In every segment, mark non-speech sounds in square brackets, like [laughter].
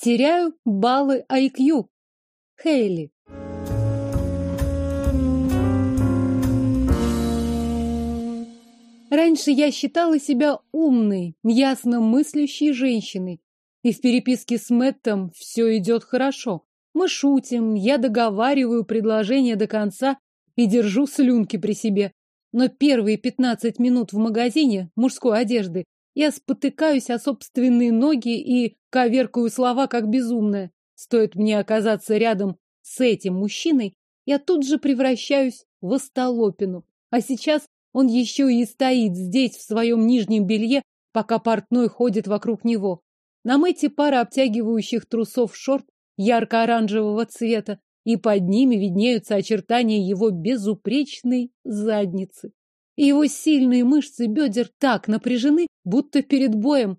теряю баллы IQ. Хейли. Раньше я считала себя умной, ясно мыслящей женщиной. И в переписке с Мэттом все идет хорошо. Мы шутим, я договариваю предложение до конца и держу слюнки при себе. Но первые пятнадцать минут в магазине мужской одежды я спотыкаюсь о собственные ноги и коверкаю слова как безумная. Стоит мне оказаться рядом с этим мужчиной, я тут же превращаюсь в остолопину. А сейчас он еще и стоит здесь в своем нижнем белье, пока портной ходит вокруг него. На Мэтте пара обтягивающих трусов шорт ярко-оранжевого цвета, и под ними виднеются очертания его безупречной задницы. И его сильные мышцы бедер так напряжены, будто перед боем.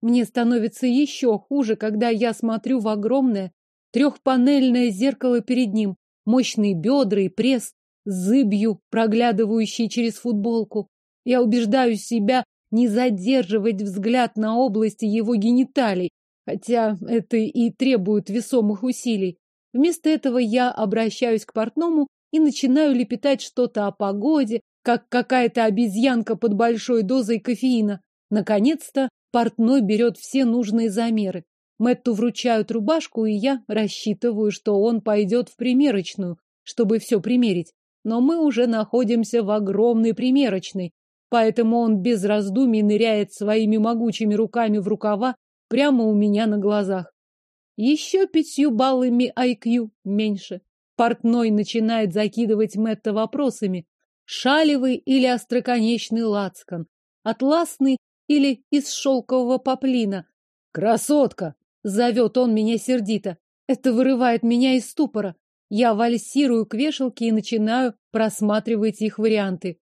Мне становится еще хуже, когда я смотрю в огромное трехпанельное зеркало перед ним, мощные бедра и пресс, зыбью, проглядывающей через футболку. Я убеждаю себя не задерживать взгляд на области его гениталий, хотя это и требует весомых усилий. Вместо этого я обращаюсь к портному и начинаю лепетать что-то о погоде, как какая-то обезьянка под большой дозой кофеина. Наконец-то портной берет все нужные замеры. Мэтту вручают рубашку, и я рассчитываю, что он пойдет в примерочную, чтобы все примерить но мы уже находимся в огромной примерочной, поэтому он без раздумий ныряет своими могучими руками в рукава прямо у меня на глазах. Еще пятью баллами IQ меньше. Портной начинает закидывать Мэтта вопросами. Шалевый или остроконечный лацкан? Атласный или из шелкового поплина? «Красотка!» — зовет он меня сердито. Это вырывает меня из ступора. Я вальсирую к вешалке и начинаю просматривать их варианты.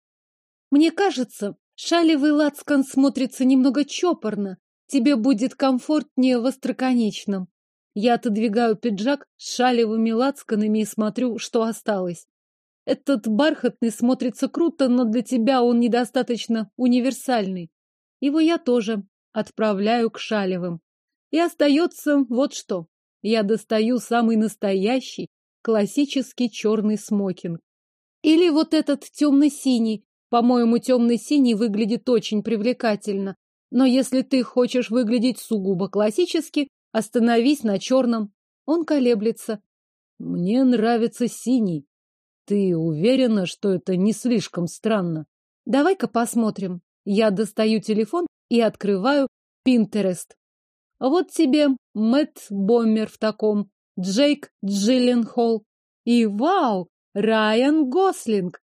Мне кажется, шалевый лацкан смотрится немного чопорно. Тебе будет комфортнее в остроконечном. Я отодвигаю пиджак с шалевыми лацканами и смотрю, что осталось. Этот бархатный смотрится круто, но для тебя он недостаточно универсальный. Его я тоже отправляю к шалевым. И остается вот что. Я достаю самый настоящий, классический черный смокинг. Или вот этот темно-синий. По-моему, темно-синий выглядит очень привлекательно. Но если ты хочешь выглядеть сугубо классически, остановись на черном. Он колеблется. Мне нравится синий. Ты уверена, что это не слишком странно? Давай-ка посмотрим. Я достаю телефон и открываю Pinterest. Вот тебе Мэтт Боммер в таком. Джейк Джилленхол. И вау, Райан Гослинг.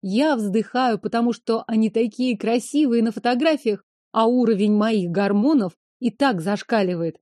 Я вздыхаю, потому что они такие красивые на фотографиях, а уровень моих гормонов и так зашкаливает.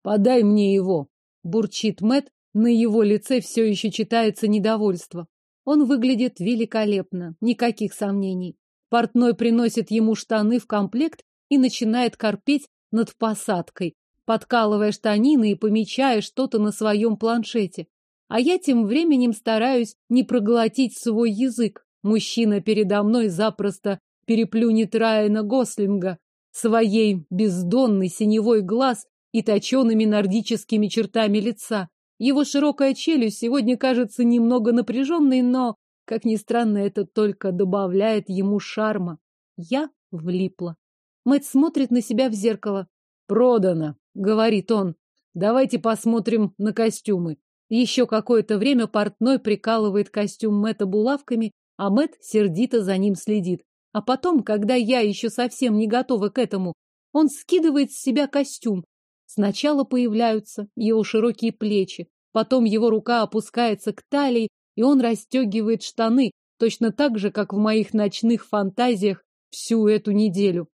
Подай мне его, бурчит Мэт, на его лице все еще читается недовольство. Он выглядит великолепно, никаких сомнений. Портной приносит ему штаны в комплект и начинает корпеть над посадкой, подкалывая штанины и помечая что-то на своем планшете. А я тем временем стараюсь не проглотить свой язык. Мужчина передо мной запросто переплюнет Райана Гослинга своей бездонный синевой глаз и точеными нордическими чертами лица. Его широкая челюсть сегодня кажется немного напряженной, но, как ни странно, это только добавляет ему шарма. Я влипла. Мэтт смотрит на себя в зеркало. «Продано!» говорит он. Давайте посмотрим на костюмы. Еще какое-то время портной прикалывает костюм Мэтта булавками, а Мэт сердито за ним следит. А потом, когда я еще совсем не готова к этому, он скидывает с себя костюм. Сначала появляются его широкие плечи, потом его рука опускается к талии, и он расстегивает штаны, точно так же, как в моих ночных фантазиях всю эту неделю.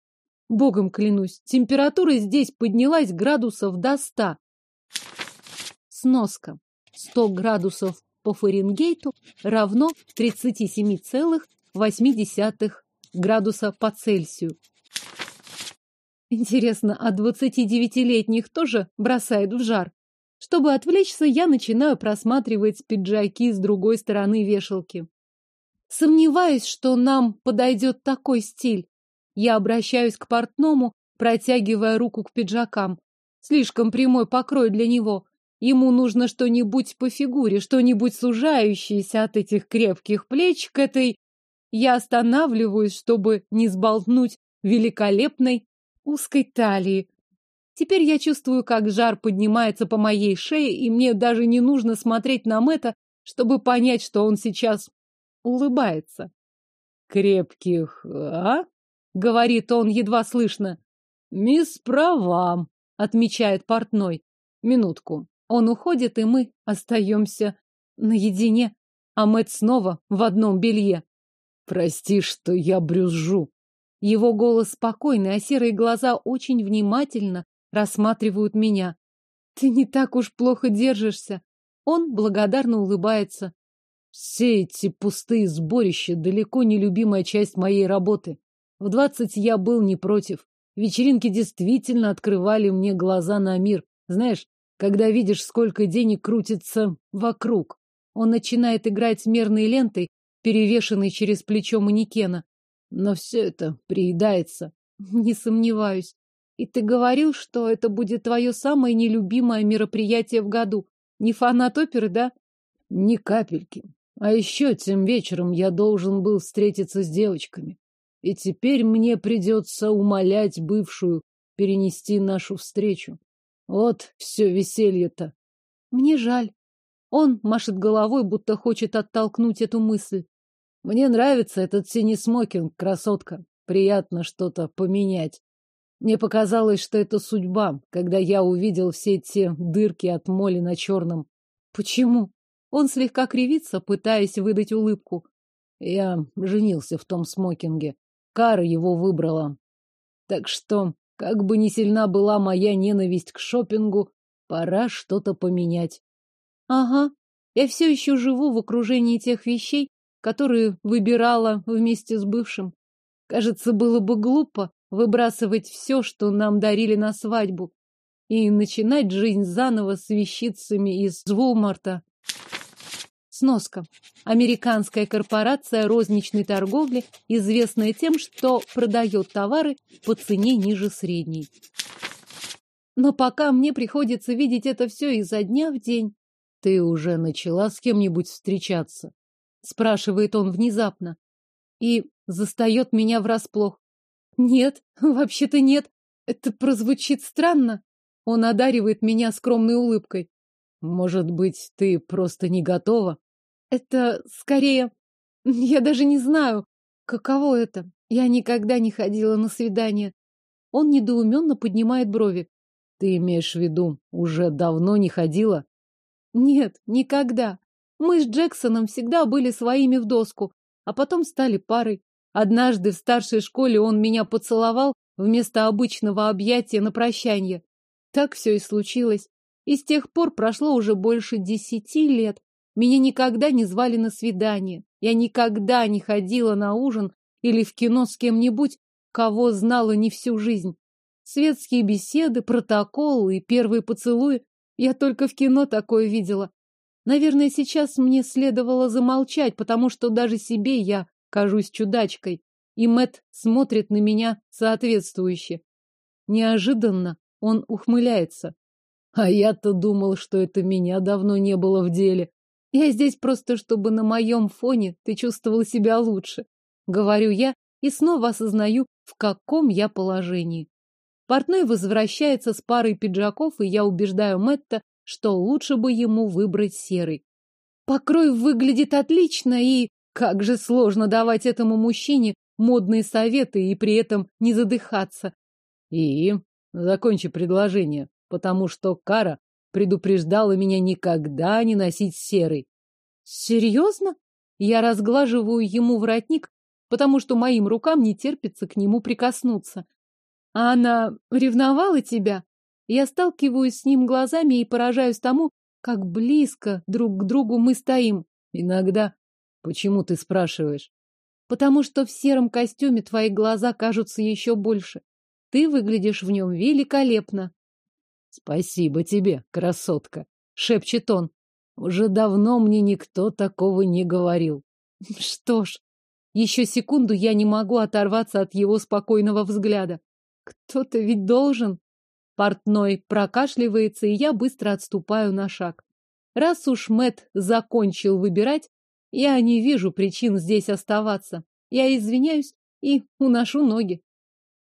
Богом клянусь, температура здесь поднялась градусов до ста. Сноска. 100 градусов по Фаренгейту равно 37,8 градуса по Цельсию. Интересно, а 29-летних тоже бросает в жар? Чтобы отвлечься, я начинаю просматривать пиджаки с другой стороны вешалки. Сомневаюсь, что нам подойдет такой стиль. Я обращаюсь к портному, протягивая руку к пиджакам. Слишком прямой покрой для него. Ему нужно что-нибудь по фигуре, что-нибудь сужающееся от этих крепких плеч к этой... Я останавливаюсь, чтобы не сболтнуть великолепной узкой талии. Теперь я чувствую, как жар поднимается по моей шее, и мне даже не нужно смотреть на Мэтта, чтобы понять, что он сейчас улыбается. «Крепких, а?» — говорит он едва слышно. «Мисс права», — отмечает портной. «Минутку. Он уходит, и мы остаемся наедине, а Мэтт снова в одном белье. Прости, что я брюзжу. Его голос спокойный, а серые глаза очень внимательно рассматривают меня. Ты не так уж плохо держишься. Он благодарно улыбается. Все эти пустые сборища далеко не любимая часть моей работы. В двадцать я был не против. Вечеринки действительно открывали мне глаза на мир. Знаешь, когда видишь, сколько денег крутится вокруг. Он начинает играть мерной лентой, перевешенной через плечо манекена. Но все это приедается. [laughs] Не сомневаюсь. И ты говорил, что это будет твое самое нелюбимое мероприятие в году. Не фанат оперы, да? Ни капельки. А еще тем вечером я должен был встретиться с девочками. И теперь мне придется умолять бывшую перенести нашу встречу. Вот все веселье-то. Мне жаль. Он машет головой, будто хочет оттолкнуть эту мысль. Мне нравится этот синий смокинг, красотка. Приятно что-то поменять. Мне показалось, что это судьба, когда я увидел все те дырки от моли на черном. Почему? Он слегка кривится, пытаясь выдать улыбку. Я женился в том смокинге. Кара его выбрала. Так что как бы ни сильна была моя ненависть к шопингу, пора что-то поменять. Ага, я все еще живу в окружении тех вещей, которые выбирала вместе с бывшим. Кажется, было бы глупо выбрасывать все, что нам дарили на свадьбу, и начинать жизнь заново с вещицами из Волмарта. Сноска. Американская корпорация розничной торговли, известная тем, что продает товары по цене ниже средней. Но пока мне приходится видеть это все изо дня в день. Ты уже начала с кем-нибудь встречаться? Спрашивает он внезапно. И застает меня врасплох. Нет, [laughs] вообще-то нет. Это прозвучит странно. Он одаривает меня скромной улыбкой. Может быть, ты просто не готова? Это скорее... Я даже не знаю, каково это. Я никогда не ходила на свидание. Он недоуменно поднимает брови. Ты имеешь в виду, уже давно не ходила? Нет, никогда. Мы с Джексоном всегда были своими в доску, а потом стали парой. Однажды в старшей школе он меня поцеловал вместо обычного объятия на прощание. Так все и случилось. И с тех пор прошло уже больше десяти лет, меня никогда не звали на свидание. Я никогда не ходила на ужин или в кино с кем-нибудь, кого знала не всю жизнь. Светские беседы, протоколы и первые поцелуи. Я только в кино такое видела. Наверное, сейчас мне следовало замолчать, потому что даже себе я кажусь чудачкой. И Мэт смотрит на меня соответствующе. Неожиданно он ухмыляется. А я-то думал, что это меня давно не было в деле. Я здесь просто, чтобы на моем фоне ты чувствовал себя лучше. Говорю я и снова осознаю, в каком я положении. Портной возвращается с парой пиджаков, и я убеждаю Мэтта, что лучше бы ему выбрать серый. Покрой выглядит отлично, и как же сложно давать этому мужчине модные советы и при этом не задыхаться. И закончи предложение, потому что Кара предупреждала меня никогда не носить серый. Серьезно? Я разглаживаю ему воротник, потому что моим рукам не терпится к нему прикоснуться. А она ревновала тебя? Я сталкиваюсь с ним глазами и поражаюсь тому, как близко друг к другу мы стоим. Иногда. Почему ты спрашиваешь? Потому что в сером костюме твои глаза кажутся еще больше. Ты выглядишь в нем великолепно. Спасибо тебе, красотка, шепчет он. Уже давно мне никто такого не говорил. [laughs] Что ж, еще секунду я не могу оторваться от его спокойного взгляда. Кто-то ведь должен. Портной прокашливается, и я быстро отступаю на шаг. Раз уж Мэт закончил выбирать, я не вижу причин здесь оставаться. Я извиняюсь и уношу ноги.